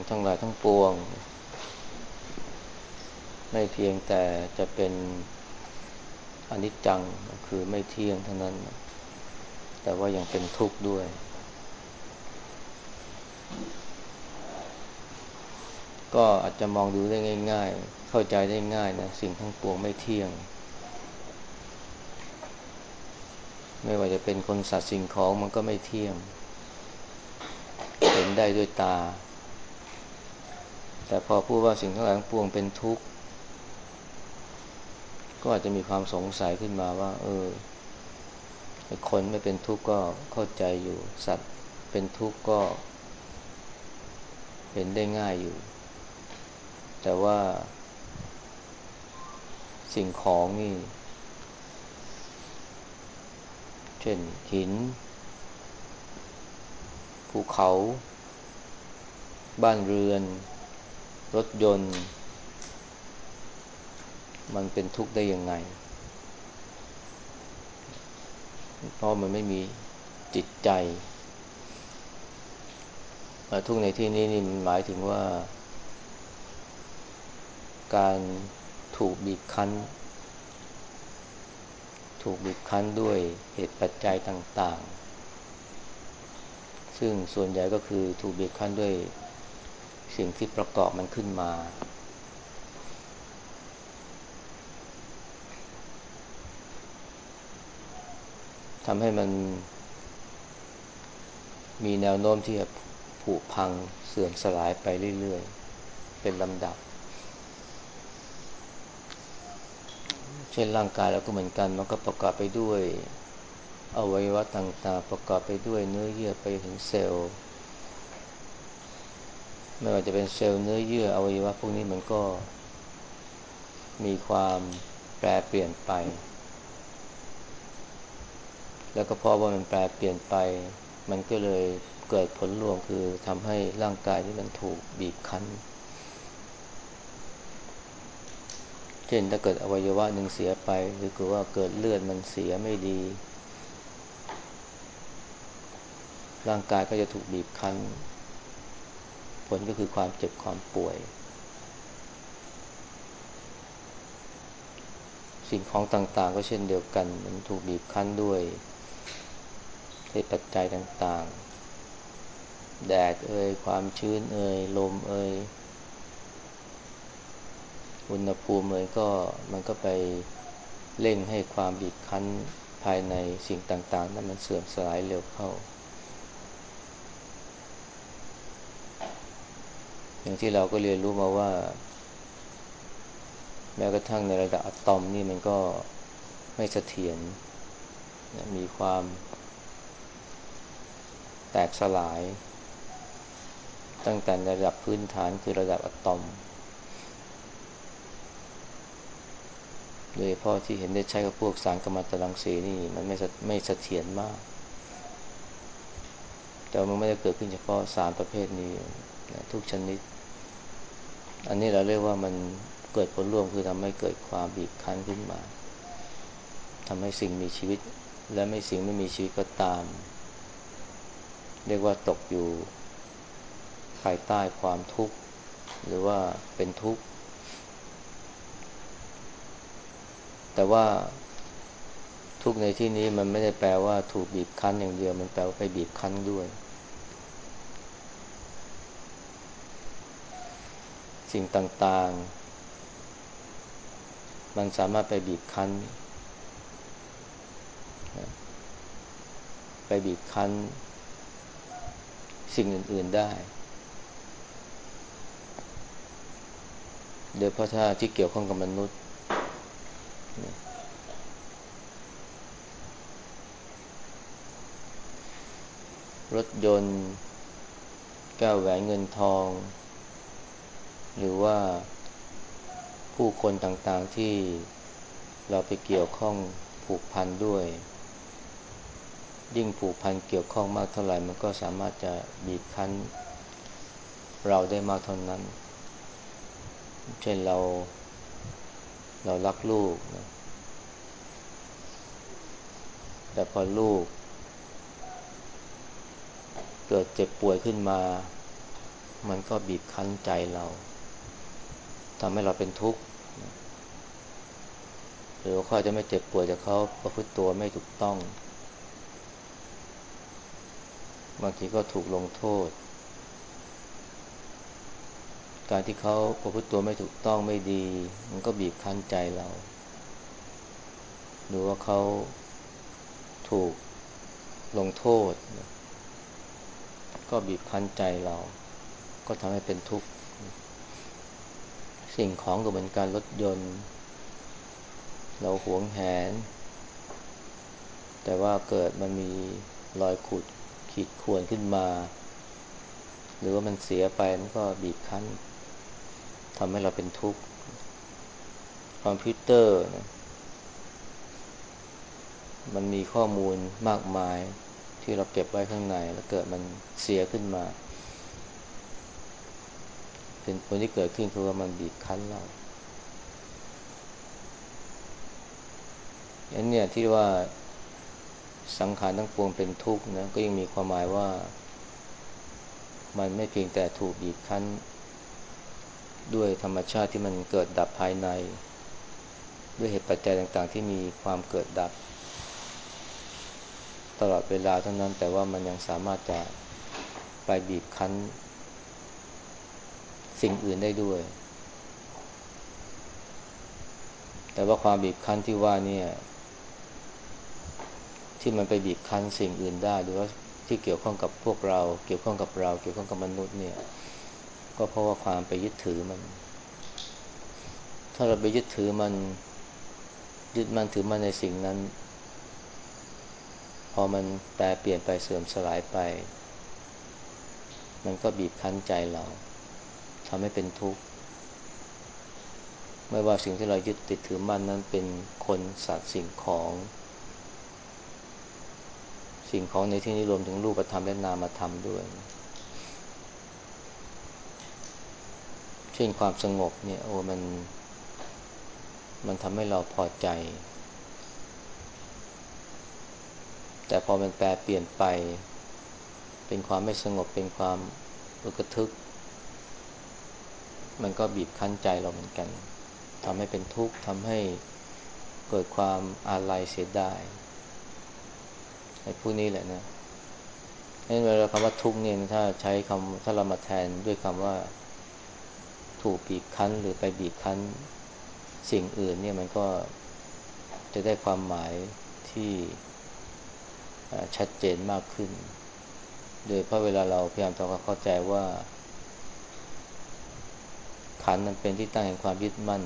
งทั้งหลายทั้งปวง ไม่เพียงแต่จะเป็นอนิจจังคือไม่เที่ยงเท่านั้น แต่ว่ายังเป็นทุกข์ด้วย ก็อาจจะมองดูได้ง่าย ๆ เข้าใจได้ง่ายนะสิ่งทั้งปวงไม่เที่ยง ไม่ว่าจะเป็นคนสัตว์สิ่งของมันก็ไม่เที่ยง เห็นได้ด้วยตา แต่พอพูดว่าสิ่งทั้งหลายทั้งปวงเป็นทุกข์ ก็อาจจะมีความสงสัยขึ้นมาว่า เออคนไม่เป็นทุกข์ก็เข้าใจอยู่ สัตว์เป็นทุกข์ก็ เห็นได้ง่ายอยู่ แต่ว่า สิ่งของนี่ เช่นหินภูเขา บ้านเรือน รถยนต์ มันเป็นทุกข์ได้ยังไง เพราะมันไม่มีจิตใจทุกข์ในที่นี้นี่มันหมายถึงว่า การถูกบีบคั้น ถูกบีบคั้นด้วยเหตุปัจจัยต่าง ๆ ซึ่งส่วนใหญ่ก็คือถูกบีบคั้นด้วย สิ่งที่ประกอบมันขึ้นมา ทำให้มันมีแนวโน้มที่จะผุพังเสื่อมสลายไปเรื่อยๆ เป็นลำดับ เช่นร่างกายเราก็เหมือนกัน มันก็ประกอบไปด้วยอวัยวะต่างๆ ประกอบไปด้วยเนื้อเยื่อไปถึงเซลล์ ไม่ว่าจะเป็นเซลล์เนื้อเยื่ออวัยวะพวกนี้มันก็ มีความแปรเปลี่ยนไป แล้วก็เพราะว่ามันแปรเปลี่ยนไป มันก็เลยเกิดผลรวมคือทำให้ร่างกายที่มันถูกบีบคั้น เช่นถ้าเกิดอวัยวะหนึ่งเสียไป หรือคือว่าเกิดเลือดมันเสียไม่ดี ร่างกายก็จะถูกบีบคั้น ผลก็คือความเจ็บความป่วย สิ่งของต่างๆ ก็เช่นเดียวกัน มันถูกบีบคั้นด้วยเหตุปัจจัยต่างๆ แดดเอ่ยความชื้นเอ่ยลมเอ่ยอุณหภูมิเอ่ยก็มันก็ไปเร่งให้ความบีบคั้นภายในสิ่งต่างๆ นั้นมันเสื่อมสลายเร็วเข้า อย่างที่เราก็เรียนรู้มาว่า แม้กระทั่งในระดับอะตอมนี่มันก็ไม่เสถียรมีความแตกสลาย ตั้งแต่ระดับพื้นฐานคือระดับอะตอม โดยพราะที่เห็นได้ใช้กับพวกสารกัมมันตรังสีนี่มันไม่ไม่เสถียรมาก แต่มันไม่ได้เกิดขึ้นเฉพาะสารประเภทนี้ ทุกชนิด อันนี้เราเรียกว่ามันเกิดผลร่วมคือทำให้เกิดความบีบคั้นขึ้นมาทำให้สิ่งมีชีวิต และไม่สิ่งไม่มีชีวิตก็ตาม เรียกว่าตกอยู่ภายใต้ความทุกข์ หรือว่าเป็นทุกข์ แต่ว่าทุกในที่นี้มันไม่ได้แปลว่าถูกบีบคั้นอย่างเดียว มันแปลว่าไปบีบคั้นด้วย สิ่งต่างๆ มันสามารถไปบีบคั้น ไปบีบคั้น สิ่งอื่น ๆได้ โดยเพราะถ้าที่เกี่ยวข้องกับมนุษย์ รถยนต์ แก้วแหวนเงินทอง หรือว่าผู้คนต่างๆที่เราไปเกี่ยวข้องผูกพันด้วย ยิ่งผูกพันเกี่ยวข้องมากเท่าไหร่ มันก็สามารถจะบีบคั้น เราได้มากเท่านั้น เช่นเรา เรารักลูกนะแต่พอลูก เกิดเจ็บป่วยขึ้นมา มันก็บีบคั้นใจเรา ทำให้เราเป็นทุกข์หรือว่าเขาจะไม่เจ็บป่วยจากเขาประพฤติตัวไม่ถูกต้อง บางทีก็ถูกลงโทษ การที่เขาประพฤติตัวไม่ถูกต้องไม่ดี มันก็บีบคั้นใจเรา หรือว่าเขาถูกลงโทษ ก็บีบคั้นใจเรา ก็ทำให้เป็นทุกข์ สิ่งของก็เหมือนการรถยนต์ เราหวงแหน แต่ว่าเกิดมันมีรอยขุดขีดข่วนขึ้นมา หรือว่ามันเสียไปมันก็บีบคั้นทำให้เราเป็นทุกข์คอมพิวเตอร์นะมันมีข้อมูลมากมายที่เราเก็บไว้ข้างใน แล้วเกิดมันเสียขึ้นมา เป็นผลที่เกิดขึ้นคือว่ามันบีบคั้นเราอันนี้ที่ว่าสังขารทั้งปวงเป็นทุกข์นะก็ยังมีความหมายว่า มันไม่เพียงแต่ถูกบีบคั้น ด้วยธรรมชาติที่มันเกิดดับภายใน ด้วยเหตุปัจจัยต่างๆ ที่มีความเกิดดับ ตลอดเวลาเท่านั้นแต่ว่ามันยังสามารถจะไปบีบคั้น สิ่งอื่นได้ด้วย แต่ว่าความบีบคั้นที่ว่าเนี่ย ที่มันไปบีบคั้นสิ่งอื่นได้หรือว่าที่เกี่ยวข้องกับพวกเรา เกี่ยวข้องกับเรา เกี่ยวข้องกับมนุษย์เนี่ย ก็เพราะว่าความไปยึดถือมัน ถ้าเราไปยึดถือมัน ยึดมันถือมันในสิ่งนั้น พอมันแปรเปลี่ยนไปเสื่อมสลายไป มันก็บีบคั้นใจเรา ทำให้เป็นทุกข์ไม่ว่าสิ่งที่เรายึดติดถือมั่นนั้นเป็นคนสัตว์สิ่งของ สิ่งของในที่นี้รวมถึงรูปธรรมและนามธรรมด้วย เช่นความสงบเนี่ยโอ้มัน มันทำให้เราพอใจ แต่พอมันแปลเปลี่ยนไป เป็นความไม่สงบเป็นความอึกทึก มันก็บีบคั้นใจเราเหมือนกันทำให้เป็นทุกข์ทำให้เกิดความอาลัยเสียดายไอ้ผู้นี้แหละนะนั่นเวลาคำว่าทุกข์เนี่ยถ้าใช้คำถ้าเรามาแทนด้วยคำว่า ถูกบีบคั้นหรือไปบีบคั้นสิ่งอื่นเนี่ยมันก็จะได้ความหมายที่ชัดเจนมากขึ้น โดยเพราะเวลาเราพยายามทำความเข้าใจว่า ขันนั้นเป็นที่ตั้งแห่งความยึดมั่น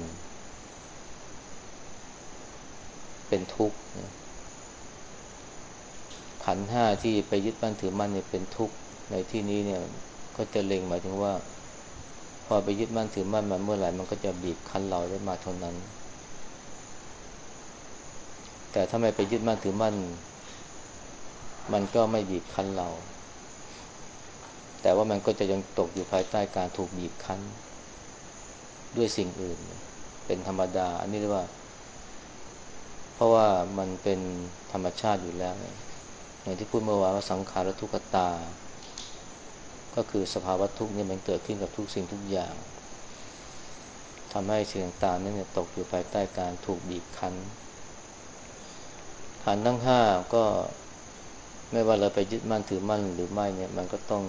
เป็นทุกข์ขันห้าที่ไปยึดมั่นถือมั่นเนี่ยเป็นทุกข์ในที่นี้เนี่ย ก็จะเล็งหมายถึงว่า พอไปยึดมั่นถือมั่นมาเมื่อไหร่มันก็จะบีบคั้นเราได้มาเท่านั้น แต่ถ้าไม่ไปยึดมั่นถือมั่น มันก็ไม่บีบคั้นเรา แต่ว่ามันก็จะยังตกอยู่ภายใต้การถูกบีบคั้น ด้วยสิ่งอื่น เป็นธรรมดา อันนี้เรียกว่า เพราะว่ามันเป็นธรรมชาติอยู่แล้วอย่างที่พูดเมื่อวานว่าสังขารทุกขตา ก็คือสภาวะทุกข์นี่มันเกิดขึ้นกับทุกสิ่งทุกอย่างทำให้สิ่งต่างๆนั้นเนี่ยตกอยู่ภายใต้การถูกบีบคั้นขันทั้งห้าก็ไม่ว่าเราไปยึดมั่นถือมั่นหรือไม่เนี่ย มันก็ต้อง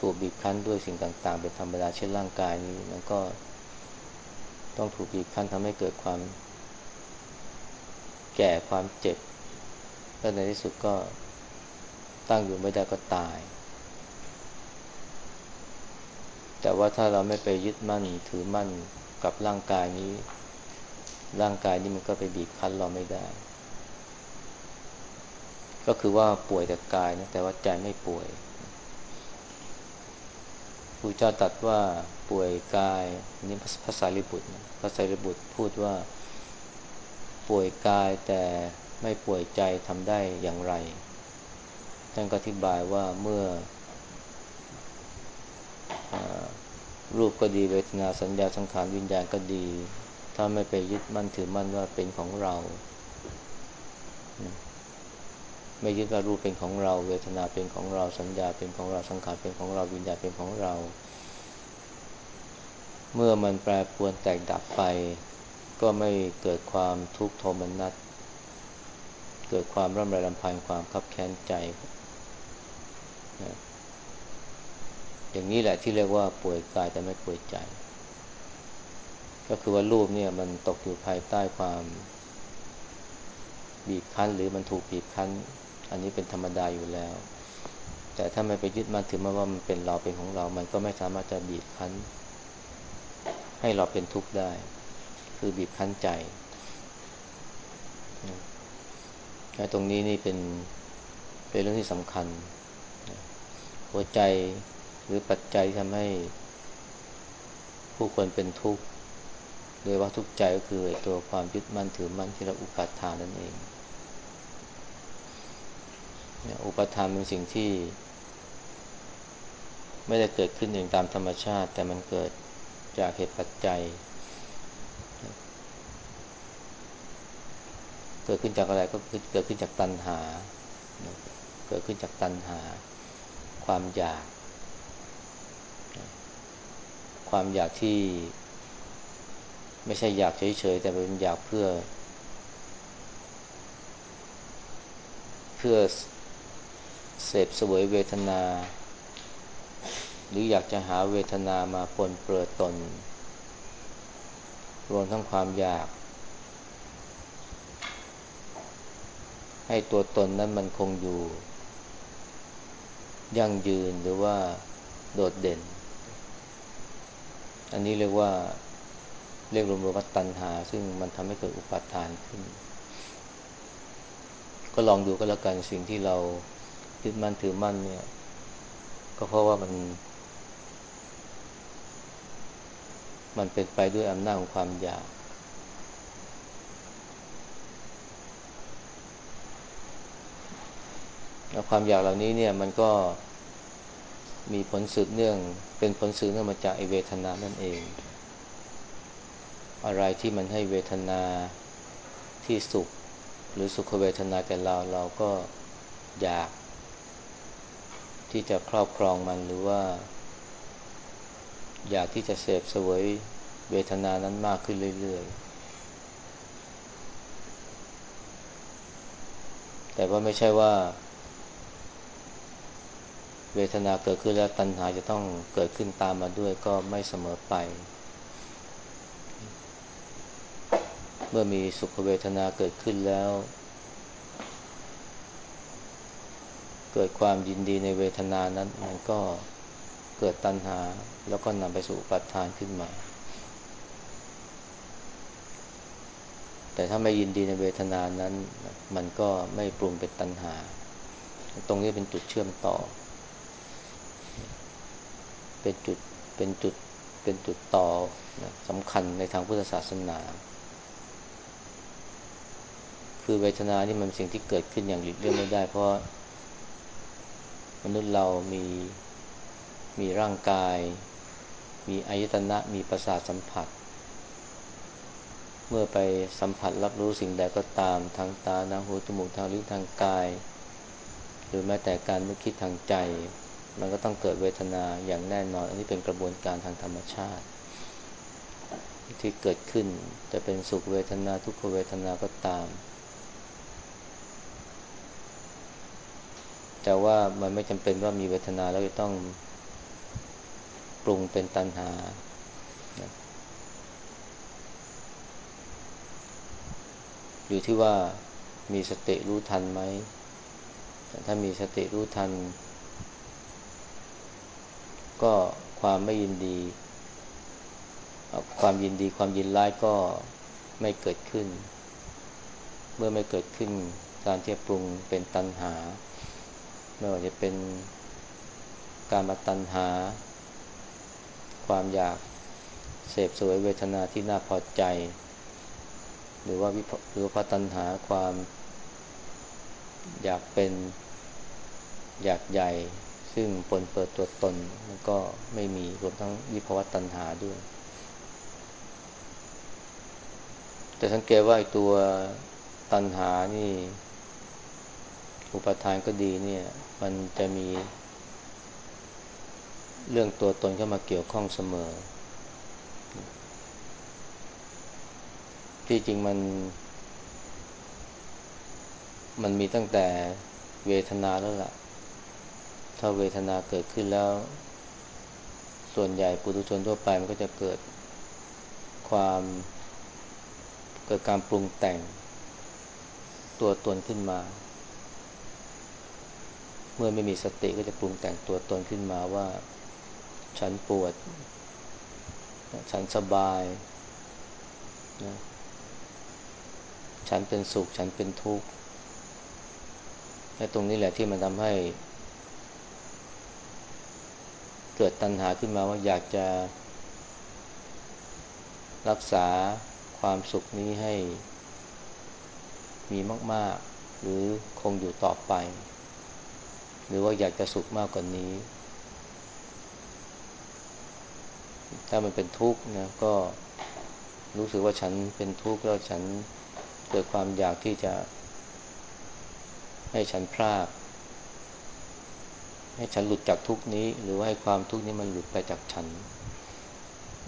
ถูกบีบคั้นด้วยสิ่งต่าง ๆ เป็นธรรมดาเช่นร่างกายนี้ มันก็ ต้องถูกบีบคั้นทำให้เกิดความ แก่ความเจ็บ แล้วในที่สุดก็ตั้งอยู่ไม่ได้ก็ตาย แต่ว่าถ้าเราไม่ไปยึดมั่นถือมั่นกับร่างกายนี้ ร่างกายนี้มันก็ไปบีบคั้นเราไม่ได้ ก็คือว่าป่วยแต่กายนะแต่ว่าใจไม่ป่วย ครูเจ้าตัดว่าป่วยกายนี่ภาษาลิบุตรภาษาลิบุตรพูดว่าป่วยกายแต่ไม่ป่วยใจทำได้อย่างไร ท่านก็อธิบายว่าเมื่ออรูปก็ดีเวทนาสัญญาสังขารวิญญาณก็ดี ถ้าไม่ไปยึดมั่นถือมั่นว่าเป็นของเรา ไม่ยึดว่ารูปเป็นของเรา เวทนาเป็นของเราสัญญาเป็นของเราสังขารเป็นของเราวิญญาณเป็นของเรา เมื่อมันแปรปรวนแตกดับไป ก็ไม่เกิดความทุกข์โทมนัสเกิดความร่ำไรรำพันความคับแค้นใจนะอย่างนี้แหละที่เรียกว่าป่วยกายแต่ไม่ป่วยใจ ก็คือว่ารูปเนี่ยมันตกอยู่ภายใต้ความบีบคั้นหรือมันถูกบีบคั้น อันนี้เป็นธรรมดาอยู่แล้ว แต่ถ้าไม่ไปยึดมั่นถือมาว่ามันเป็นเราเป็นของเรา มันก็ไม่สามารถจะบีบคั้น ให้เราเป็นทุกข์ได้ คือบีบคั้นใจไอ้ตรงนี้นี่เป็นเป็นเรื่องที่สำคัญ หัวใจหรือปัจจัยทำให้ผู้คนเป็นทุกข์โดยว่าทุกข์ใจก็คือตัวความยึดมั่นถือมั่นที่เราอุปาทานนั่นเอง อุปทานเป็นสิ่งที่ ไม่ได้เกิดขึ้นเองตามธรรมชาติ แต่มันเกิดจากเหตุปัจจัย เกิดขึ้นจากอะไรก็เกิดขึ้นจากตัณหา เกิดขึ้นจากตัณหา ความอยาก ความอยากที่ไม่ใช่อยากเฉยๆแต่เป็นอยากเพื่อ เพื่อ เสพสวยเวทนา หรืออยากจะหาเวทนามาปนเปื้อตน รวมทั้งความอยาก ให้ตัวตนนั้นมันคงอยู่ ยั่งยืนหรือว่าโดดเด่น อันนี้เรียกว่าเรียกรวมๆว่าตัณหา ซึ่งมันทำให้เกิดอุปาทานขึ้น ก็ลองดูก็แล้วกันสิ่งที่เรา ยึดมั่นถือมั่นเนี่ย ก็เพราะว่ามัน มันเป็นไปด้วยอำนาจของความอยาก แล้วความอยากเหล่านี้เนี่ยมันก็มีผลสืบเนื่อง เป็นผลสืบเนื่องมาจากไอเวทนานั่นเอง อะไรที่มันให้เวทนาที่สุข หรือสุขเวทนาแก่เราเราก็อยาก ที่จะครอบครองมันหรือว่า อยากที่จะเสพสวยเวทนานั้นมากขึ้นเรื่อยๆ แต่ว่าไม่ใช่ว่า เวทนาเกิดขึ้นแล้วตัณหาจะต้องเกิดขึ้นตามมาด้วยก็ไม่เสมอไป เมื่อมีสุขเวทนาเกิดขึ้นแล้ว เกิดความยินดีในเวทนานั้น มันก็เกิดตัณหา แล้วก็นำไปสู่ปัจทานขึ้นมา แต่ถ้าไม่ยินดีในเวทนานั้น มันก็ไม่ปรุงเป็นตัณหา ตรงนี้เป็นจุดเชื่อมต่อ เป็นจุดเป็นจุดเป็นจุดต่อสำคัญในทางพุทธศาสนา คือเวทนานี่มันสิ่งที่เกิดขึ้นอย่างหลีกเลี่ยงไม่ได้เพราะ มนุษย์เรามีมีร่างกาย มีอายตนะ มีประสาทสัมผัส เมื่อไปสัมผัสรับรู้สิ่งใดก็ตามทางตาทางหูจมูกทางลิ้นทางกาย หรือแม้แต่การนึกคิดทางใจ มันก็ต้องเกิดเวทนาอย่างแน่นอน อันนี้เป็นกระบวนการทางธรรมชาติ ที่เกิดขึ้นจะเป็นสุขเวทนาทุกขเวทนาก็ตาม แต่ว่ามันไม่จำเป็นว่ามีเวทนาแล้วจะต้องปรุงเป็นตัณหา อยู่ที่ว่ามีสติรู้ทันไหม ถ้ามีสติรู้ทัน ก็ความไม่ยินดี ความยินดีความยินร้ายก็ไม่เกิดขึ้น เมื่อไม่เกิดขึ้นการที่ปรุงเป็นตัณหา ไม่ว่าจะเป็นการมาตัณหา ความอยากเสพสวยเวทนาที่น่าพอใจ หรือว่าวิหรือพตัณหาความอยากเป็นอยากใหญ่ ซึ่งปนเปิดตัวตนมันก็ไม่มีรวมทั้งวิภวตัณหาด้วย แต่สังเกตว่าตัวตัณหานี่ อุปทานก็ดีเนี่ย มันจะมี เรื่องตัวตนเข้ามาเกี่ยวข้องเสมอ ที่จริงมัน มันมีตั้งแต่เวทนาแล้วละ่ะ ถ้าเวทนาเกิดขึ้นแล้ว ส่วนใหญ่ปุถุชนทั่วไปมันก็จะเกิดความเกิดการปรุงแต่ง ตัวตนขึ้นมา เมื่อไม่มีสติก็จะปรุงแต่งตัวตนขึ้นมาว่า ฉันปวด ฉันสบายนะฉันเป็นสุข ฉันเป็นทุกข์และตรงนี้แหละที่มันทำให้ เกิดตัณหาขึ้นมาว่าอยากจะ รักษาความสุขนี้ให้มีมาก ๆ หรือคงอยู่ต่อไป รือว่าอยากจะสุขมากกว่านี้ ถ้ามันเป็นทุกข์นะก็รู้สึกว่าฉันเป็นทุกข์แล้วฉันเกิดความอยากที่จะ ให้ฉันพลาดให้ฉันหลุดจากทุกนี้ หรือว่าให้ความทุกข์นี้มันหลุดไปจากฉัน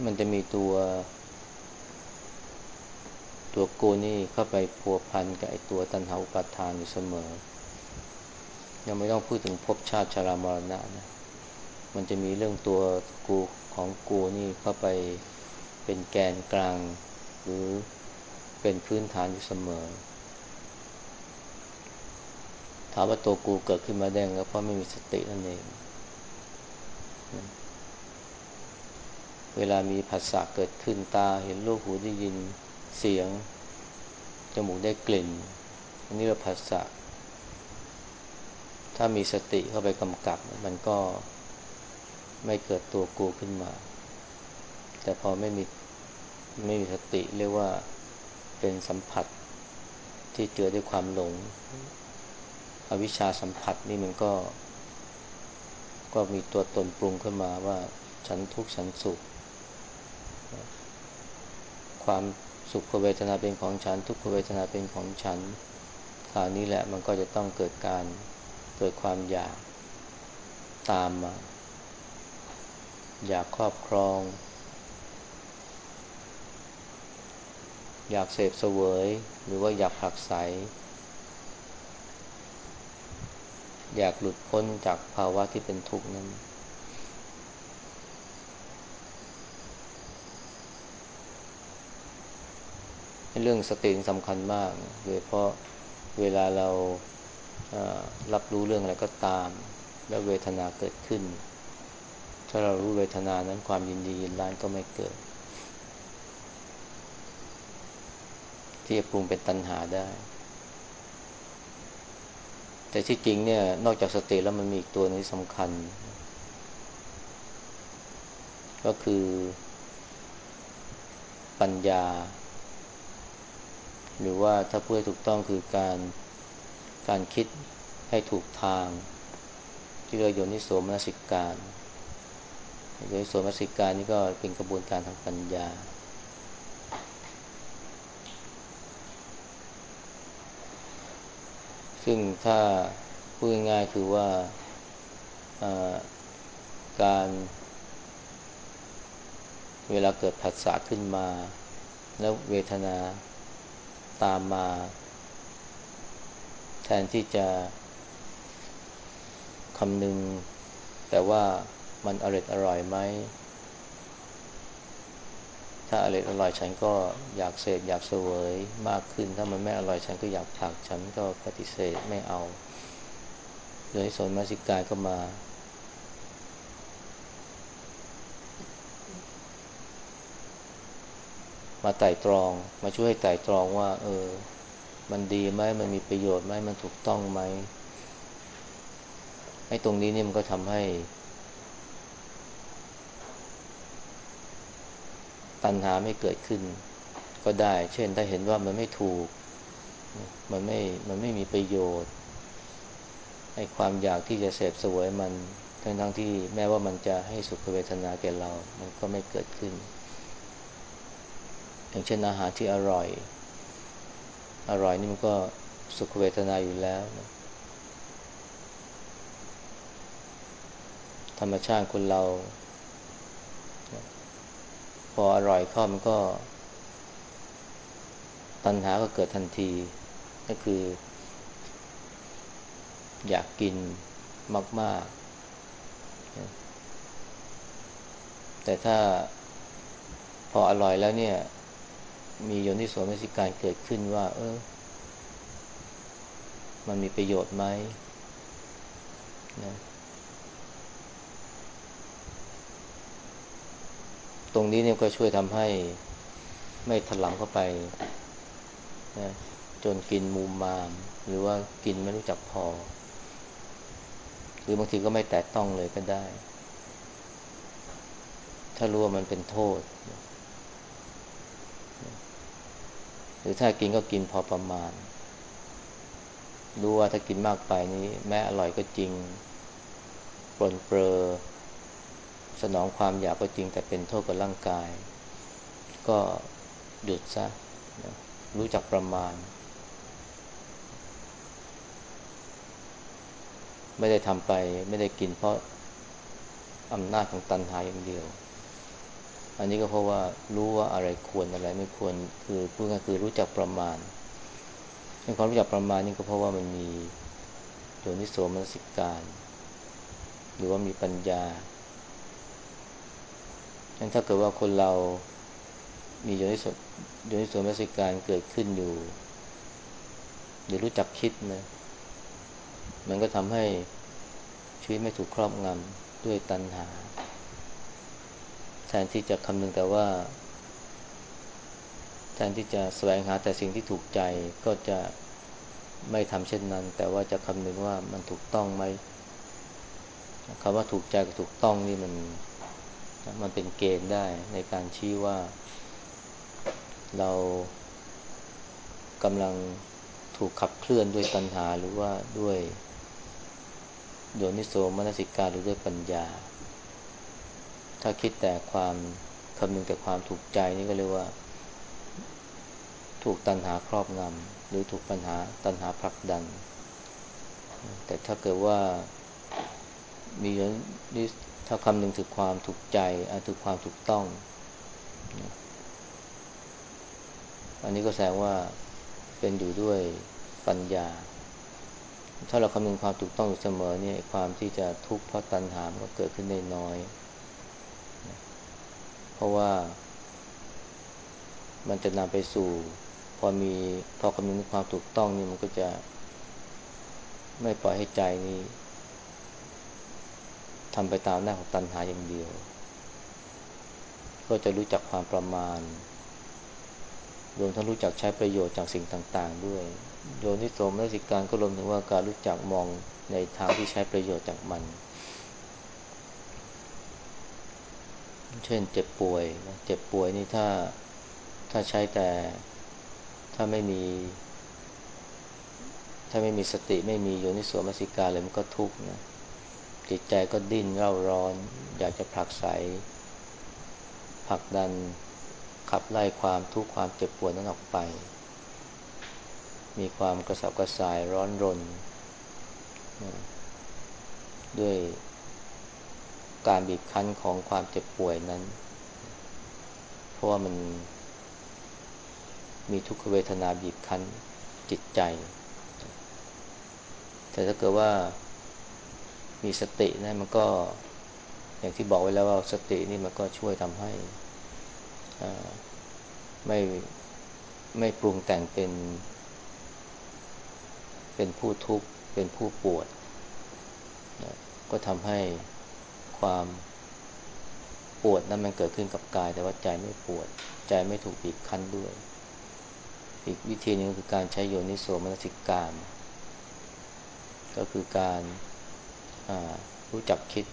มันจะมีตัว ตัวกูนี่เข้าไปพัวพันกับไอตัวตันหาอุปาทานอยู่เสมอ ยังไม่ต้องพูดถึงภพชาติชรามรณะนะมันจะมีเรื่องตัวกูของกูนี่เข้าไปเป็นแกนกลาง หรือเป็นพื้นฐานอยู่เสมอ ถามว่าตัวกูเกิดขึ้นมาได้ไงเพราะไม่มีสตินั่นเอง เวลามีภาษาเกิดขึ้นตาเห็นรูปหูได้ยินเสียง จมูกได้กลิ่นอันนี้เราภาษา ถ้ามีสติเข้าไปกำกับ มันก็ไม่เกิดตัวกูขึ้นมา แต่พอไม่มีไม่มีสติเรียกว่าเป็นสัมผัสที่เจือด้วยความหลง อวิชชาสัมผัสนี่มันก็ ก็มีตัวตนปรุงขึ้นมาว่า ฉันทุกข์ฉันสุข ความสุขเวทนาเป็นของฉัน ทุกขเวทนาเป็นของฉันคราวนี้แหละมันก็จะต้องเกิดการ เกิดความอยากตามมา อยากครอบครอง อยากเสพเสวย หรือว่าอยากผักใสอยากหลุดพ้นจากภาวะที่เป็นทุกข์นั้น เรื่องสติสำคัญมากโดยเพราะเวลาเรา รับรู้เรื่องอะไรก็ตาม แล้วเวทนาเกิดขึ้น ถ้าเรารู้เวทนานั้นความยินดียินร้ายก็ไม่เกิด ที่จะปรุงเป็นตัณหาได้ แต่ที่จริงเนี่ยนอกจากสติแล้วมันมีอีกตัวนี้สำคัญ ก็คือปัญญา หรือว่าถ้าพูดถูกต้องคือการ การคิดให้ถูกทาง ที่เรียกโยนิโสมนสิการโยนิโสมนสิการนี่ก็เป็นกระบวนการทางปัญญา ซึ่งถ้าพูดง่ายๆคือว่าการเวลาเกิดผัสสะขึ้นมา แล้วเวทนาตามมา แทนที่จะคำนึง แต่ว่ามันอร่อยอร่อยไหม ถ้าอร่อยอร่อยฉันก็อยากเสพอยากเสวยมากขึ้น ถ้ามันไม่อร่อยฉันก็อยากผักฉันก็ปฏิเสธไม่เอาโดยสนมาสิกายก็มามาไต่ตรอง มาช่วยไต่ตรองว่า เออ มันดีไหมมันมีประโยชน์ไหมมันถูกต้องไหมไอ้ตรงนี้นี่มันก็ทำให้ ตัณหาไม่เกิดขึ้น ก็ได้ เช่นถ้าเห็นว่ามันไม่ถูก มันไม่ มันไม่มีประโยชน์ไอ้ความอยากที่จะเสพสวยมันทั้งทั้งที่แม้ว่ามันจะให้สุขเวทนาแก่เรา มันก็ไม่เกิดขึ้น อย่างเช่นอาหารที่อร่อย อร่อยนี่มันก็สุขเวทนาอยู่แล้วธรรมชาติคนเรา พออร่อยเข้ามันก็ ตัณหาก็เกิดทันที ก็คือ อยากกินมาก ๆ แต่ถ้าพออร่อยแล้วเนี่ย มีโยนิโสมนสิการเกิดขึ้นว่า เออ มันมีประโยชน์ไหมนะตรงนี้เนี่ยก็ช่วยทำให้ไม่ถลำเข้าไปนะจนกินมุมมาม หรือว่ากินไม่รู้จักพอ หรือบางทีก็ไม่แตะต้องเลยก็ได้ ถ้ารู้ว่ามันเป็นโทษ หรือถ้ากินก็กินพอประมาณ รู้ว่าถ้ากินมากไปนี้แม้อร่อยก็จริงปลนเปลอสนองความอยากก็จริงแต่เป็นโทษกับร่างกาย ก็หยุดซะรู้จักประมาณ ไม่ได้ทำไปไม่ได้กินเพราะอำนาจของตันหาอย่างเดียว อันนี้ก็เพราะว่ารู้ว่าอะไรควรอะไรไม่ควรคือพูดง่ายคือรู้จักประมาณในความรู้จักประมาณนี่ก็เพราะว่ามันมีโยนิโสมนสิการ หรือว่ามีปัญญางั้นถ้าเกิดว่าคนเรามีโยนิโสโยนิโสมนสิการเกิดขึ้นอยู่หรือรู้จักคิดนะมันก็ทำให้ชีวิตไม่ถูกครอบงำด้วยตัณหา ทนที่จะคำนึงแต่ว่า แทนที่จะแสวงหาแต่สิ่งที่ถูกใจก็จะไม่ทำเช่นนั้น แต่ว่าจะคำนึงว่ามันถูกต้องไหมคำว่าถูกใจกับถูกต้องนี่มันมันเป็นเกณฑ์ได้ในการชี้ว่า เรากำลังถูกขับเคลื่อนด้วยตัณหาหรือว่าด้วยโยนิโสมนสิกาหรือด้วยปัญญา ถ้าคิดแต่ความคำนึงแต่ความถูกใจนี่ก็เรียกว่า ถูกตัณหาครอบงำหรือถูกปัญหาตัณหาผลักดัน แต่ถ้าเกิดว่ามีถ้าคำนึงถึงความถูกใจถึงความถูกต้อง อันนี้ก็แสดงว่าเป็นอยู่ด้วยปัญญา ถ้าเราคำนึงความถูกต้องอยู่เสมอเนี่ยความที่จะทุกข์เพราะตัณหาก็เกิดขึ้นได้น้อย เพราะว่า มันจะนำไปสู่ พอมีพอคำนึงความถูกต้องนี่มันก็จะ ไม่ปล่อยให้ใจนี้ทำไปตามหน้าของตัณหาอย่างเดียว ก็จะรู้จักความประมาณ รวมทั้งรู้จักใช้ประโยชน์จากสิ่งต่าง ๆ ด้วย โยนิโสมนสิการก็รวมถึงว่าการรู้จักมองในทางที่ใช้ประโยชน์จากมัน เช่นเจ็บป่วยเจ็บป่วยนี่ถ้าถ้าใช้แต่ถ้าไม่มี ถ้าไม่มีสติไม่มีโยนิโสมนสิกาเลยมันก็ทุกข์นะจิตใจก็ดิ้นเร่าร้อน อยากจะผลักไสผลักดันขับไล่ความทุกข์ความเจ็บปวดนั้นออกไป มีความกระสับกระส่ายร้อนรน ด้วย การบีบคั้นของความเจ็บป่วยนั้น เพราะว่ามันมีทุกขเวทนาบีบคั้นจิตใจ แต่ถ้าเกิดว่ามีสตินะมันก็อย่างที่บอกไว้แล้วว่าสตินี่มันก็ช่วยทำให้ไม่ไม่ปรุงแต่งเป็น เป็นผู้ทุกข์ เป็นผู้ปวด ก็ทำให้ ความปวดนั้นมันเกิดขึ้นกับกาย แต่ว่าใจไม่ปวด ใจไม่ถูกบีบคั้นด้วย อีกวิธีหนึ่งคือการใช้โยนิโสมนสิการ ก็คือการรู้จักคิด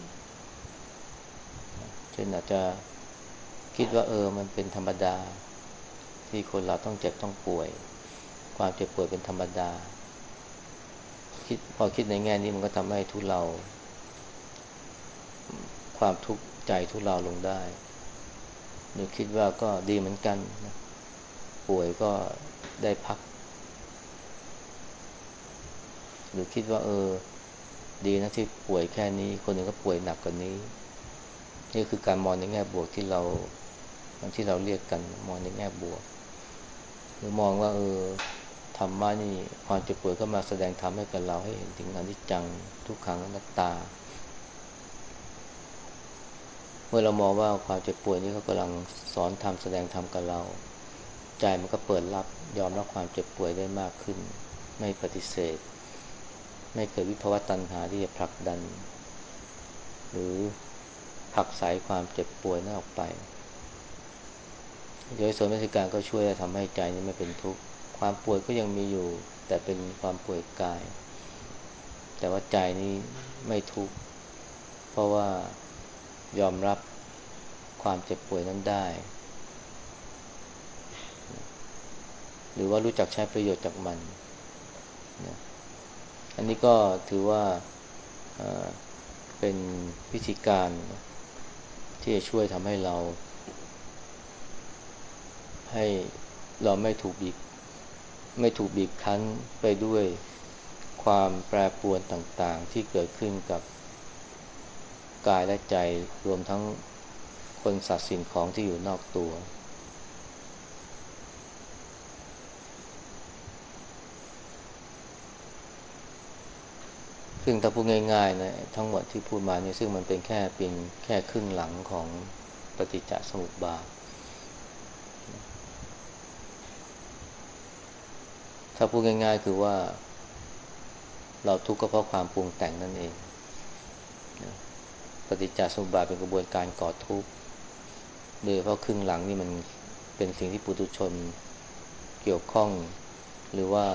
เช่นอาจจะคิดว่าเออมันเป็นธรรมดา ที่คนเราต้องเจ็บต้องป่วย ความเจ็บป่วยเป็นธรรมดา คิดพอคิดในแง่นี้มันก็ทำให้ทุเรา ความทุกข์ใจทุเราลงได้หรือคิดว่าก็ดีเหมือนกันนะป่วยก็ได้พัก หรือคิดว่า เออ ดีนะที่ป่วยแค่นี้ คนอื่นก็ป่วยหนักกว่านี้ นี่คือการมองในแง่บวกที่เราที่เราเรียกกันมองในแง่บวก หรือมองว่า เออธรรมะนี่ความเจ็บป่วยก็มาแสดงธรรมให้กับเราให้เห็นถึงอนิจจังทุกขังอนัตตา เมื่อเรามองว่าความเจ็บป่วยนี้เขากำลังสอนธรรมแสดงธรรมกับเรา ใจมันก็เปิดรับยอมรับความเจ็บป่วยได้มากขึ้น ไม่ปฏิเสธ ไม่เกิดวิภวตัณหาที่จะผลักดัน หรือผลักสายความเจ็บป่วยนั้นออกไปโดยส่วนราชการก็ช่วยทำให้ใจนี้ไม่เป็นทุกข์ ความป่วยก็ยังมีอยู่ แต่เป็นความป่วยกาย แต่ว่าใจนี้ไม่ทุกข์ เพราะว่า ยอมรับความเจ็บป่วยนั้นได้ หรือว่ารู้จักใช้ประโยชน์จากมันอันนี้ก็ถือว่าเป็นวิธีการที่จะช่วยทำให้เรา ให้เราไม่ถูกบีบไม่ถูกบีบคั้นไปด้วยความแปรปรวนต่างๆ ที่เกิดขึ้นกับ กายและใจรวมทั้งคนสัตว์สิ่งของที่อยู่นอกตัว ซึ่งถ้าพูดง่ายๆนะทั้งหมดที่พูดมาเนี่ยซึ่งมันเป็นแค่เป็นแค่ครึ่งหลังของปฏิจจสมุปบาทถ้าพูดง่ายๆคือว่า เราทุกข์ก็เพราะความปรุงแต่งนั่นเอง ปฏิจจสมุปบาทเป็นกระบวนการก่อทุกข์โดยเพราะครึ่งหลังนี่มันเป็นสิ่งที่ปุถุชนเกี่ยวข้อง หรือว่า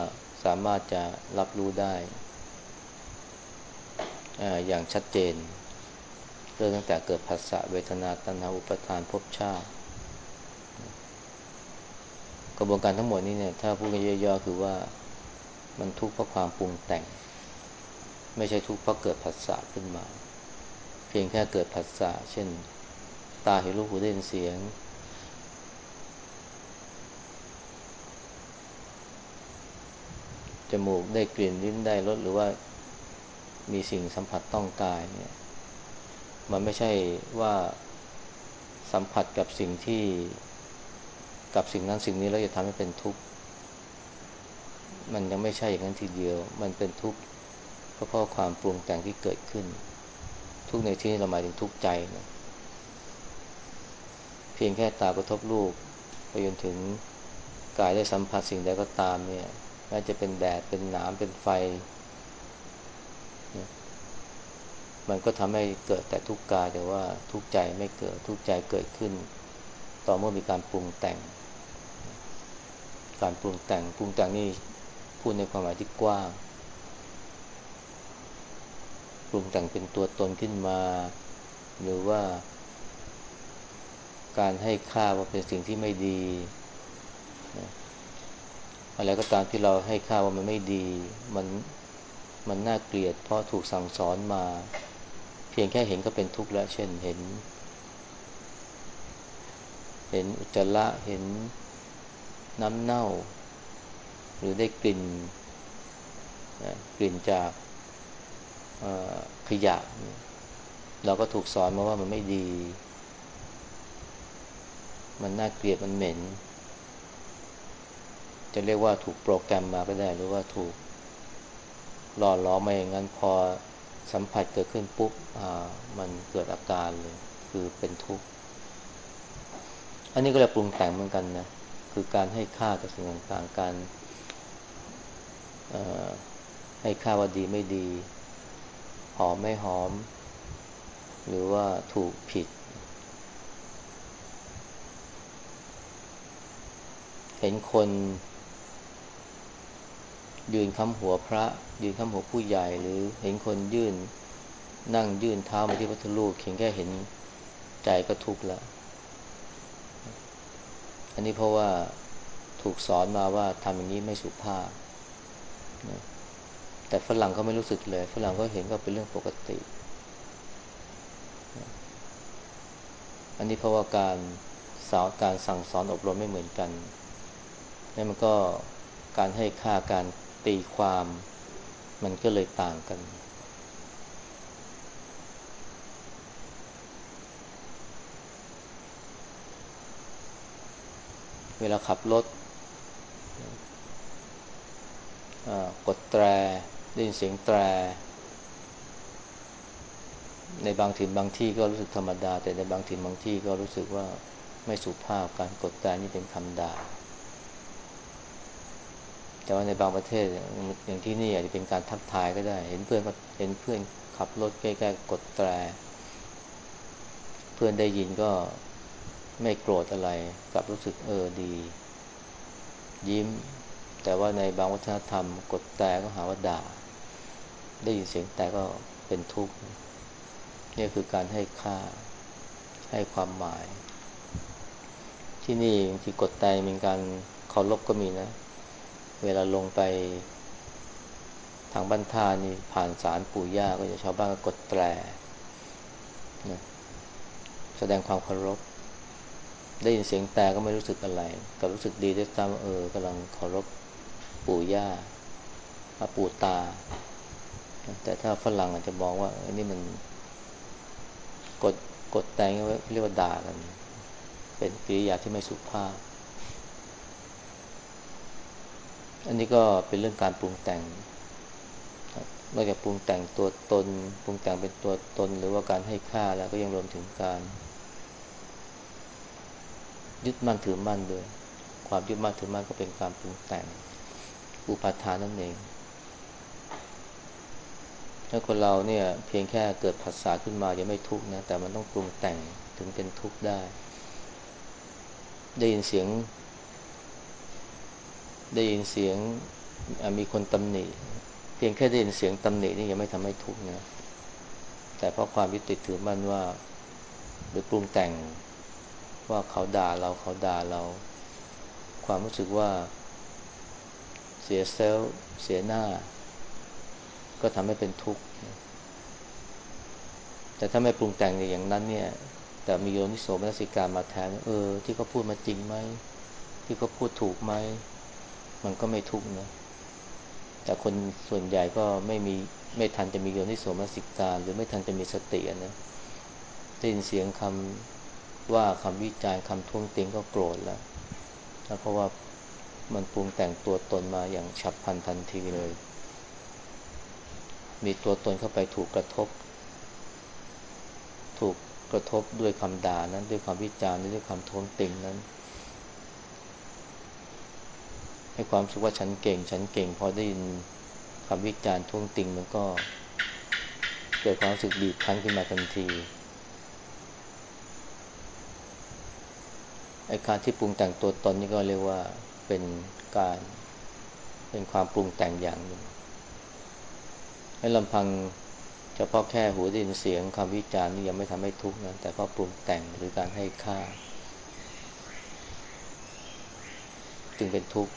สามารถจะรับรู้ได้อย่างชัดเจน เริ่มตั้งแต่เกิดภาษาเวทนาตัณหาอุปทานภพชาติ กระบวนการทั้งหมดนี้เนี่ยถ้าพูดกันย่อๆคือว่ามันทุกข์เพราะความปรุงแต่ง ไม่ใช่ทุกข์เพราะเกิดผัสสะขึ้นมา เพียงแค่เกิดผัสสะเช่น ตาเห็นรูปหูได้ยินเสียง จมูกได้กลิ่นลิ้นได้รสหรือว่ามีสิ่งสัมผัสต้องกายเนี่ยมันไม่ใช่ว่าสัมผัสกับสิ่งที่กับสิ่งนั้นสิ่งนี้แล้วจะทำให้เป็นทุกข์ มันยังไม่ใช่อย่างนั้นทีเดียว มันเป็นทุกข์เพราะความปรุงแต่งที่เกิดขึ้น ทุกในที่นี้เราหมายถึงทุกใจนะเพียงแค่ตากระทบลูกไปจนถึงกายได้สัมผัสสิ่งใดก็ตามเนี่ยแม้จะเป็นแดดเป็นน้ำเป็นไฟ มันก็ทำให้เกิดแต่ทุกข์กายแต่ว่าทุกข์ใจไม่เกิดทุกข์ใจเกิดขึ้น ต่อเมื่อมีการปรุงแต่ง การปรุงแต่งปรุงแต่งนี่พูดในความหมายที่กว้าง ปรุงแต่งเป็นตัวตนขึ้นมา หรือว่า การให้ค่าว่าเป็นสิ่งที่ไม่ดีอะไรก็ตามที่เราให้ค่าว่ามันไม่ดี มันมันน่าเกลียด เพราะถูกสั่งสอนมา เพียงแค่เห็นก็เป็นทุกข์แล้ว เช่นเห็น เห็นอุจจาระเห็นน้ำเน่า หรือได้กลิ่นกลิ่นจาก ขยะ เราก็ถูกสอนมาว่ามันไม่ดี มันน่าเกลียดมันเหม็น จะเรียกว่าถูกโปรแกรมมาก็ได้หรือว่าถูกหล่อล้อมาอย่างนั้นพอสัมผัสเกิดขึ้นปุ๊บมันเกิดอาการเลย คือเป็นทุกข์ อันนี้ก็เลยปรุงแต่งเหมือนกันนะ คือการให้ค่ากับสิ่งต่างๆการให้ค่าว่าดีไม่ดี หอมไม่หอม หรือว่าถูกผิด เห็นคน ยืนคำหัวพระ ยืนคำหัวผู้ใหญ่ หรือเห็นคนยืนนั่งยื่นเท้ามาที่พระทลูกเขียงแค่เห็นใจก็ทุกข์แล้ว อันนี้เพราะว่าถูกสอนมาว่าทำอย่างนี้ไม่สุภาพนะ แต่ฝรั่งเขาไม่รู้สึกเลยฝรั่งก็เห็นก็เป็นเรื่องปกติ อันนี้เพราะว่าการสาวการสั่งสอนอบรมไม่เหมือนกันนี่มันก็การให้ค่าการตีความ มันก็เลยต่างกันเวลาขับรถ กดแตรได้ยินเสียงแตร ในบางถิ่นบางที่ก็รู้สึกธรรมดา แต่ในบางถิ่นบางที่ก็รู้สึกว่าไม่สุภาพการกดแตรนี่เป็นคำด่าแต่ว่าในบางประเทศอย่างที่นี่อาจจะเป็นการทักทายก็ได้ เห็นเพื่อนเห็นเพื่อนขับรถใกล้ๆกดแตร เพื่อนได้ยินก็ไม่โกรธอะไรกลับรู้สึกเออดี ยิ้ม แต่ว่าในบางวัฒนธรรม กดแต่ก็หาว่าด่า ได้ยินเสียงแต่ก็เป็นทุกข์นี่คือการให้ค่าให้ความหมาย ที่นี่ที่กดแต่มีการเคารพก็มีนะ เวลาลงไปทางบ้านท่านี่ผ่านศาลปู่ย่าก็จะชาวบ้านก็กดแตรนะแสดงความเคารพได้ยินเสียงแต่ก็ไม่รู้สึกอะไรก็รู้สึกดีด้วยซ้ำเออกำลังเคารพ ปู่ย่าปู่ตา แต่ถ้าฝรั่งอาจจะมองว่าอันนี้มันกดกดแต่งไว้เรียกว่าด่ากัน เป็นกิริยาที่ไม่สุภาพ อันนี้ก็เป็นเรื่องการปรุงแต่งนอกจากปรุงแต่งตัวตน ปรุงแต่งเป็นตัวตน หรือว่าการให้ค่าแล้วก็ยังรวมถึงการ ยึดมั่นถือมั่นด้วย ความยึดมั่นถือมั่นก็เป็นการปรุงแต่ง อุปาทานนั่นเอง ถ้าคนเราเนี่ยเพียงแค่เกิดผัสสะขึ้นมายังไม่ทุกข์นะแต่มันต้องปรุงแต่งถึงเป็นทุกข์ได้ ได้ยินเสียง ได้ยินเสียงมีคนตำหนิเพียงแค่ได้ยินเสียงตำหนินี่ยังไม่ทำให้ทุกข์นะแต่เพราะความยึดติดถือมั่นว่า หรือปรุงแต่งว่าเขาด่าเราเขาด่าเรา ความรู้สึกว่า เสียเซลเสียหน้า ก็ทำให้เป็นทุกข์ แต่ถ้าไม่ปรุงแต่งอย่างนั้นเนี่ย แต่มีโยนิโสมนสิการมาแทนเออ ที่เขาพูดมาจริงไหม ที่เขาพูดถูกไหม มันก็ไม่ทุกข์นะแต่คนส่วนใหญ่ก็ไม่มีไม่ทันจะมีโยนิโสมนสิการ หรือไม่ทันจะมีสตินะได้ยินเสียงคำว่าคำวิจารณ์คำท้วงติงก็โกรธแล้ว เพราะว่า มันปรุงแต่งตัวตนมาอย่างฉับพลันทันทีเลย มีตัวตนเข้าไปถูกกระทบ ถูกกระทบด้วยคำด่านั้น ด้วยความวิจารณ์ด้วยความท้วงติงนั้น ให้ความสุขว่าฉันเก่ง ฉันเก่งพอได้ยินคำวิจารณ์ท้วงติงมันก็ เกิดความรู้สึกบีบคั้นขึ้นมาทันทีไอ้การที่ปรุงแต่งตัวตนนี่ก็เรียกว่า เป็นการเป็นความปรุงแต่งอย่างหนึ่ง ให้ลำพังเฉพาะแค่หูได้ยินเสียงคำวิจารณ์นี่ยังไม่ทำให้ทุกข์นะแต่ก็ปรุงแต่งหรือการให้ค่า จึงเป็นทุกข์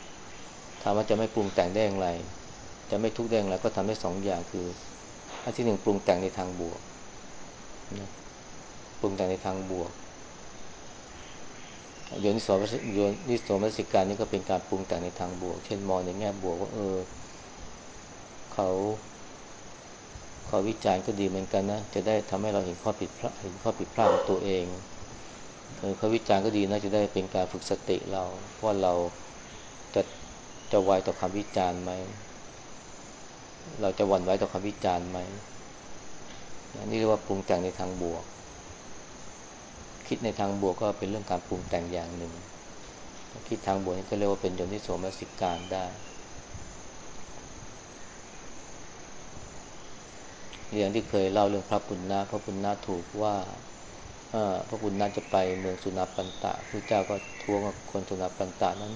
ถามว่าจะไม่ปรุงแต่งได้อย่างไร จะไม่ทุกข์ได้อย่างไรก็ทำได้สองอย่างคืออันที่หนึ่งปรุงแต่งในทางบวกปรุงแต่งในทางบวก โยนิโสโยนิโสมนสิการนี่ก็เป็นการปรุงแต่งในทางบวก เช่นมองในแง่บวกว่าเออ เขาเขาวิจารณ์ก็ดีเหมือนกันนะ จะได้ทำให้เราเห็นข้อผิดพลาดเห็นข้อผิดพลาดของตัวเองเออเขาวิจารณ์ก็ดีนะจะได้เป็นการฝึกสติเราว่าเราจะจะไวต่อคำวิจารณ์ไหมเราจะหวั่นไหวต่อคำวิจารณ์ไหมนี่เรียกว่าปรุงแต่งในทางบวก คิดในทางบวกก็เป็นเรื่องการปรุงแต่งอย่างหนึ่ง คิดทางบวกนี่ก็เรียกว่าเป็นโยนิโสมนสิการได้อย่างที่เคยเล่าเรื่องพระปุณณะพระปุณณะถูกว่าพระปุณณะจะไปเมืองสุนาปันตะพระเจ้าก็ท้วงคนสุนาปันตะนั้น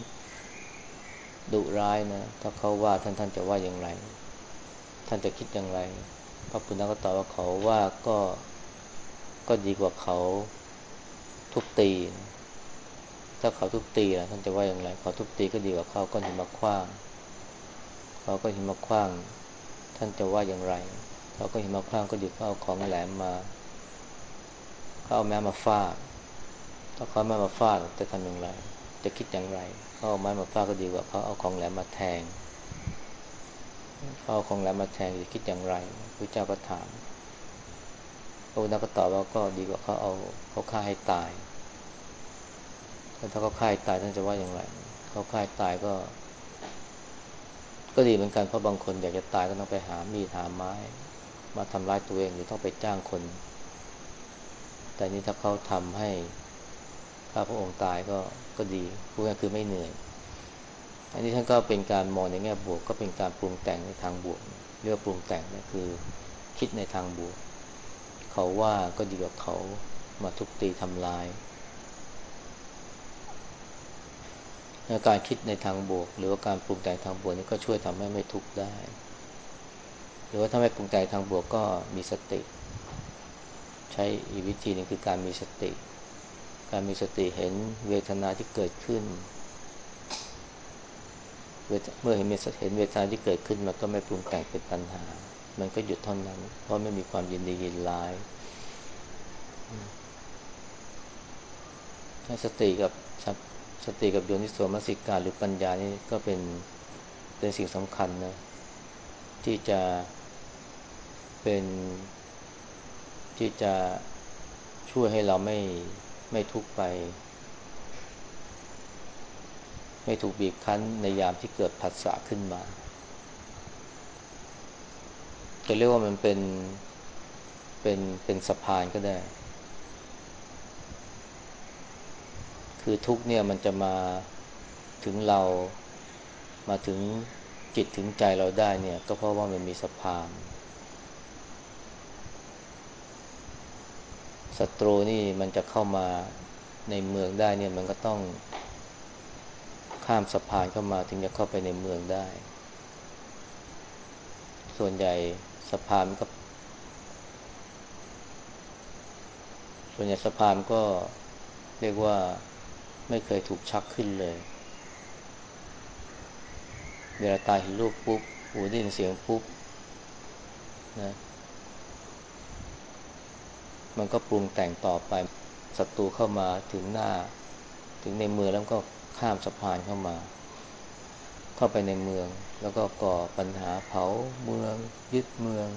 ดุร้ายนะถ้าเขาว่าท่านท่านจะว่าอย่างไร ท่านจะคิดอย่างไร พระปุณณะก็ตอบว่าเขาว่าก็ก็ดีกว่าเขา ทุบตี ถ้าเขาทุบตีล่ะท่านจะว่าอย่างไรเขาทุบตีก็ดีกว่าเขาก็หินมะคว้างเขาก็หินมะคว้าง ท่านจะว่าอย่างไรเขาก็หินมะคว้างก็ดีกว่าเอาของแหลมมาเขาเอาแม้มาฟาดถ้าเขาแม้มาฟาดจะทำอย่างไร จะคิดอย่างไรเขาเอาไม้มาฟาดก็ดีกว่าเขาเอาของแหลมมาแทงเขาเอาของแหลมมาแทงจะคิดอย่างไรพระเจ้าก็ถาม พระนักก็ตอบว่าก็ดีกว่าเขาเอาเขาฆ่าให้ตายแล้วถ้าเขาฆ่าให้ตายท่านจะว่าอย่างไรเขาฆ่าให้ตายก็ ก็ดีเหมือนกันเพราะบางคนอยากจะตายก็ต้องไปหามีดหาไม้ มาทำร้ายตัวเองหรือต้องไปจ้างคน แต่นี่ถ้าเขาทำให้ข้าพระองค์ตายก็ก็ดีพูดง่ายคือไม่เหนื่อยอันนี้ท่านก็เป็นการมองในแง่บวกก็เป็นการปรุงแต่งในทางบวกเรียกปรุงแต่งนี่คือคิดในทางบวก เขาว่าก็ดีกว่าเขามาทุบตีทำลายการคิดในทางบวก หรือว่าการปรุงแต่งทางบวกนี่ก็ช่วยทำให้ไม่ทุกข์ได้ หรือว่าถ้าไม่ปรุงแต่งทางบวกก็มีสติ ใช้อีกวิธีหนึ่งคือการมีสติ การมีสติเห็นเวทนาที่เกิดขึ้น เมื่อเห็นเห็นเวทนาที่เกิดขึ้นมันก็ไม่ปรุงแต่งเป็นปัญหา มันก็หยุดเท่านั้น เพราะไม่มีความยินดียินร้าย สติกับสติกับโยนิโสมสิการหรือปัญญานี่ก็เป็นเป็นสิ่งสำคัญนะที่จะเป็นที่จะช่วยให้เราไม่ไม่ทุกไป ไม่ถูกบีบคั้นในยามที่เกิดผัสสะขึ้นมา จะเรียกว่ามันเป็นเป็นเป็นสะพานก็ได้ คือทุกเนี่ยมันจะมาถึงเรามาถึงจิตถึงใจเราได้เนี่ย ก็เพราะว่ามันมีสะพานศัตรูนี่มันจะเข้ามาในเมืองได้เนี่ยมันก็ต้องข้ามสะพานเข้ามาถึงจะเข้าไปในเมืองได้ ส่วนใหญ่ สะพานก็ ส่วนใหญ่สะพานก็เรียกว่าไม่เคยถูกชักขึ้นเลย เวลาตาเห็นรูปปุ๊บหูได้ยินเสียงปุ๊บนะมันก็ปรุงแต่งต่อไปศัตรูเข้ามาถึงหน้า ถึงในมือแล้วก็ข้ามสะพานเข้ามา เข้าไปในเมือง แล้วก็ก่อปัญหาเผาเมือง ยึดเมือง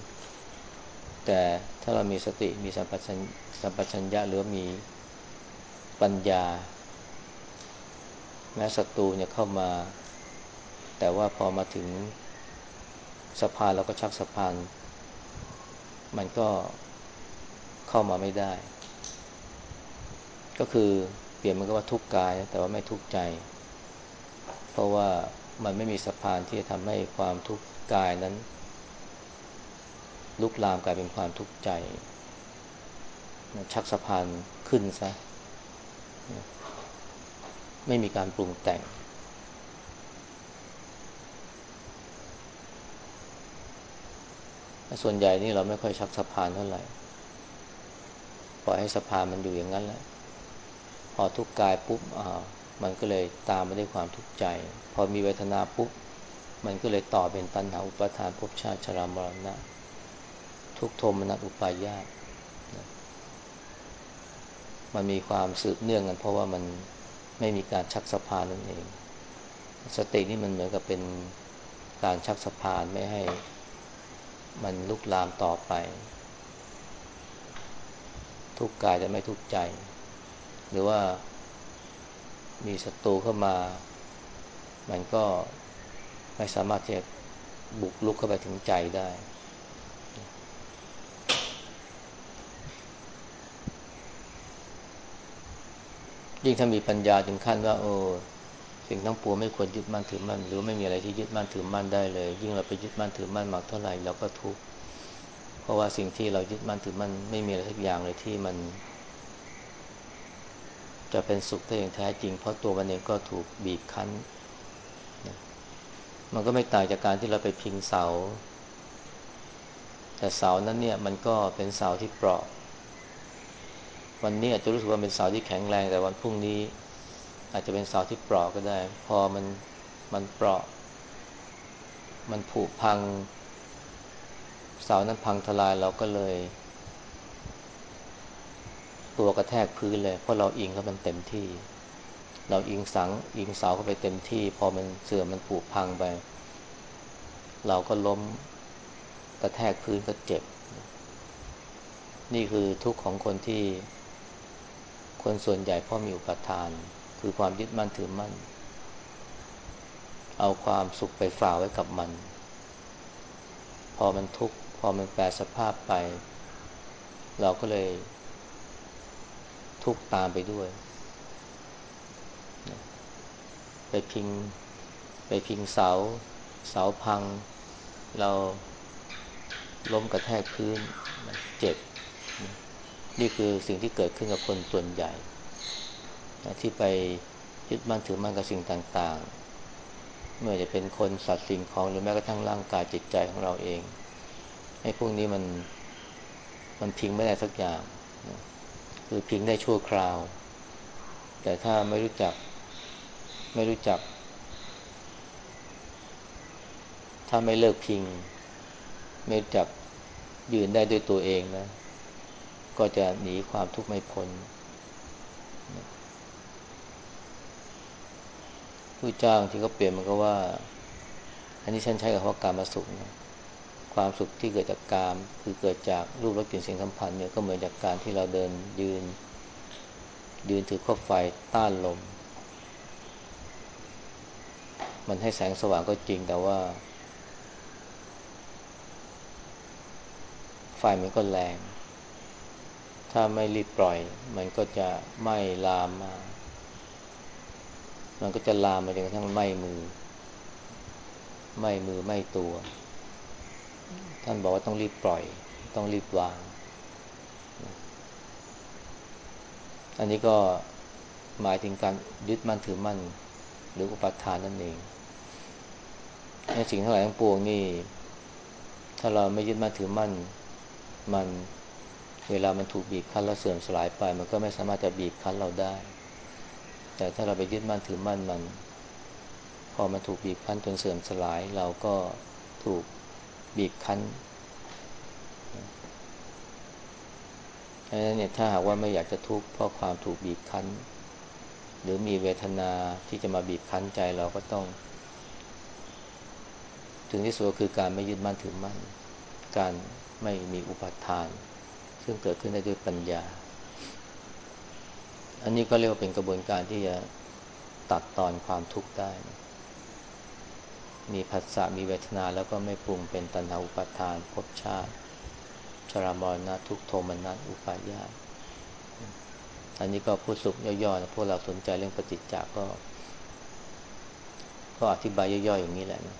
แต่ถ้าเรามีสติมีสัมปชัญญะหรือมีปัญญา แม้ศัตรูเนี่ยเข้ามา แต่ว่าพอมาถึงสะพานเราก็ชักสะพาน มันก็เข้ามาไม่ได้ ก็คือเปลี่ยนมันก็ว่าทุกข์กาย แต่ว่าไม่ทุกข์ใจ เพราะว่า มันไม่มีสะพานที่จะทำให้ความทุกข์กายนั้น ลุกลามกลายเป็นความทุกข์ใจ ชักสะพานขึ้นซะ ไม่มีการปรุงแต่ง ส่วนใหญ่นี่เราไม่ค่อยชักสะพานเท่าไหร่ปล่อยให้สะพานมันอยู่อย่างนั้นแหละพอทุกข์กายปุ๊บอ่า มันก็เลยตามมาด้วยความทุกข์ใจ พอมีเวทนาปุ๊บมันก็เลยต่อเป็นตัณหาอุปทานภพชาติชรามรณะ ทุกโทมนัสอุปายาตมันมีความสืบเนื่องกันเพราะว่ามันไม่มีการชักสะพานนั่นเอง สตินี่มันเหมือนกับเป็นการชักสะพานไม่ให้มันลุกลามต่อไป ทุกกายจะไม่ทุกใจ หรือว่า มีศัตรูเข้ามา มันก็ไม่สามารถจะบุกลุกเข้าไปถึงใจได้ ยิ่งถ้ามีปัญญาถึงขั้นว่าโอ้สิ่งทั้งปวงไม่ควรยึดมั่นถือมั่นหรือไม่มีอะไรที่ยึดมั่นถือมั่นได้เลย ยิ่งเราไปยึดมั่นถือมั่นมากเท่าไหร่เราก็ทุกข์เพราะว่าสิ่งที่เรายึดมั่นถือมั่นไม่มีอะไรสักอย่างเลยที่มัน จะเป็นสุขได้อย่างแท้จริง เพราะตัวมันเองก็ถูกบีบคั้นมันก็ไม่ต่างจากการที่เราไปพิงเสา แต่เสานั้นเนี่ยมันก็เป็นเสาที่เปราะ วันนี้อาจจะรู้สึกว่าเป็นเสาที่แข็งแรงแต่วันพรุ่งนี้ อาจจะเป็นเสาที่เปราะก็ได้ พอมันมันเปราะ มันผุพัง เสานั้นพังทลายเราก็เลย ตัวกระแทกพื้นเลย เพราะเราอิงเข้ามันเต็มที่ เราอิงสังอิงเสาเข้าไปเต็มที่ พอมันเสื่อมมันผุพังไป เราก็ล้มกระแทกพื้นก็เจ็บ นี่คือทุกข์ของคนที่ คนส่วนใหญ่พราะมีอุปทาน คือความยึดมั่นถือมั่น เอาความสุขไปฝากไว้กับมัน พอมันทุกข์พอมันแปรสภาพไป เราก็เลย ทุกข์ตามไปด้วย ไปพิง ไปพิงเสา เสาพัง เราล้มกระแทกพื้นเจ็บ นี่คือสิ่งที่เกิดขึ้นกับคนส่วนใหญ่ ที่ไปยึดมั่นถือมั่นกับสิ่งต่างๆเมื่อจะเป็นคนสัตว์สิ่งของหรือแม้กระทั่งร่างกายจิตใจของเราเองไอ้พวกนี้มันมันพิงไม่ได้สักอย่าง คือพิงได้ชั่วคราว แต่ถ้าไม่รู้จัก ไม่รู้จัก ถ้าไม่เลิกพิง ไม่รู้จักยืนได้ด้วยตัวเองนะ ก็จะหนีความทุกข์ไม่พ้นผู้จ้างที่เขาเปลี่ยนมันก็ว่า อันนี้ฉันใช้กับว่าการมาสุขนะ ความสุขที่เกิดจากการคือเกิดจากรูปรสกลิ่นเสียงสัมพันธ์เนี่ยก็เหมือนจากการที่เราเดินยืน ยืนถือข้อไฟต้านลม มันให้แสงสว่างก็จริงแต่ว่า ไฟมันก็แรง ถ้าไม่รีบปล่อย มันก็จะไหม้ลามมา มันก็จะลามมาจนกระทั่งไหม้มือไหม้มือไหม้ตัว ท่านบอกว่าต้องรีบปล่อย ต้องรีบวาง อันนี้ก็หมายถึงการยึดมั่นถือมั่น หรืออุปัฏฐานนั่นเองในสิ่งทั้งหลายทั้งปวงนี่ ถ้าเราไม่ยึดมั่นถือมั่น มันเวลามันถูกบีบคั้นแล้วเสื่อมสลายไป มันก็ไม่สามารถจะบีบคั้นเราได้ แต่ถ้าเราไปยึดมั่นถือมั่นมัน พอมันถูกบีบคั้นจนเสื่อมสลาย เราก็ถูก บีบคั้นดังนั้นเนี่ยถ้าหากว่าไม่อยากจะทุกข์เพราะความถูกบีบคั้น หรือมีเวทนาที่จะมาบีบคั้นใจเราก็ต้อง ถึงที่สุดคือการไม่ยึดมั่นถือมั่น การไม่มีอุปทาน ซึ่งเกิดขึ้นได้ด้วยปัญญา อันนี้ก็เรียกว่าเป็นกระบวนการที่จะตัดตอนความทุกข์ได้ มีผัสสะมีเวทนาแล้วก็ไม่ปรุงเป็นตัณหาอุปาทานภพชาติ ชรามรณะทุกโทมนัสอุปาญาตอันนี้ก็พูดสุกย่อๆนะพวกเราสนใจเรื่องปฏิจจาก็ ก็อธิบายย่อยๆอย่างนี้แหละนะ